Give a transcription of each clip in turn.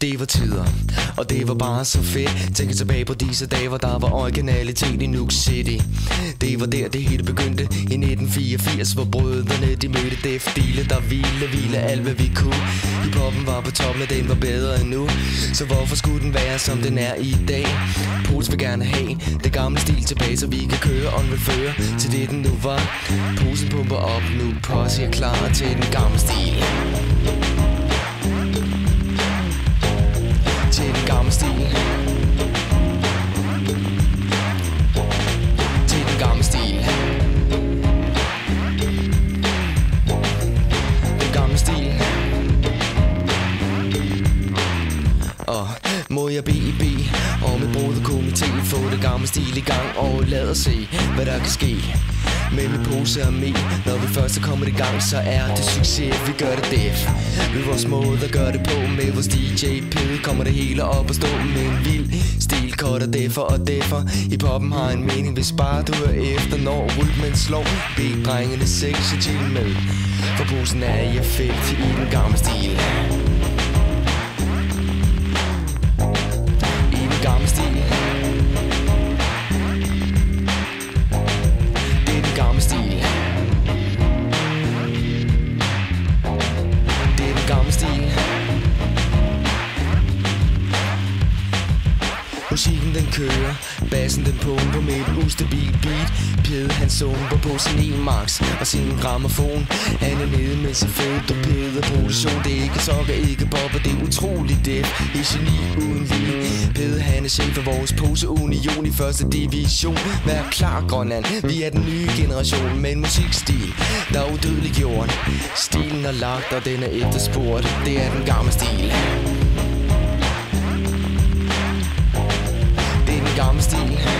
Det var tider, og det var bare så fedt. Tænker tilbage på disse dage, hvor der var originalitet i Nuke City. Det var der det hele begyndte. I 1984 Hvor brødrene de mødte Def Dile Der ville, ville alt hvad vi kunne. Hiphoppen var på toppen, og den var bedre end nu. Så hvorfor skulle den være som den er i dag? Pose vil gerne have det gamle stil tilbage Så vi kan køre on føre til det den nu var. Posen pumper op nu, posse er klar til den gamle stil. Og må jeg bede i bede Og med Få det gamle stil i gang. Og lad os se hvad der kan ske med en pose og me. Når vi først er kommet i gang, så er det succes Vi gør det def. Med vores måde at gøre det på Med vores DJ Pede kommer det hele op og stå Med en vild stil, cutter derfor og derfor I poppen har en mening, hvis bare du hører efter Når rytmen slår Bed drengene sexy chill med. For posen er i effekt i den gamle stil. Musikken den kører, bassen den pumper med et ustabil beat. Pede han sumper på sin e max og sin gramofon. Han er nede med sin fedt og pede produktion Det er ikke sokker, ikke bobber, det er utroligt det I geni uden lige. Pede han er chef for vores poseunion i første division. Vær klar Grønland, vi er den nye generation Med en musikstil, der er udødelig jorden Stilen er lagt og den er efterspurgt. Det er den gamle stil. Det er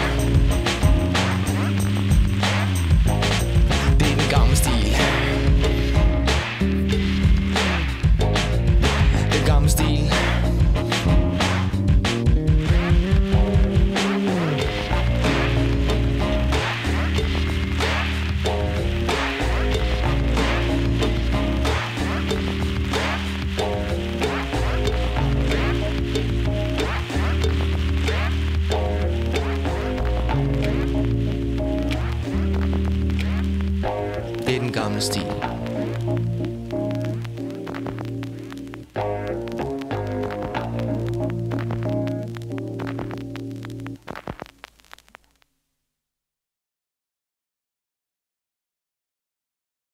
Amnesty.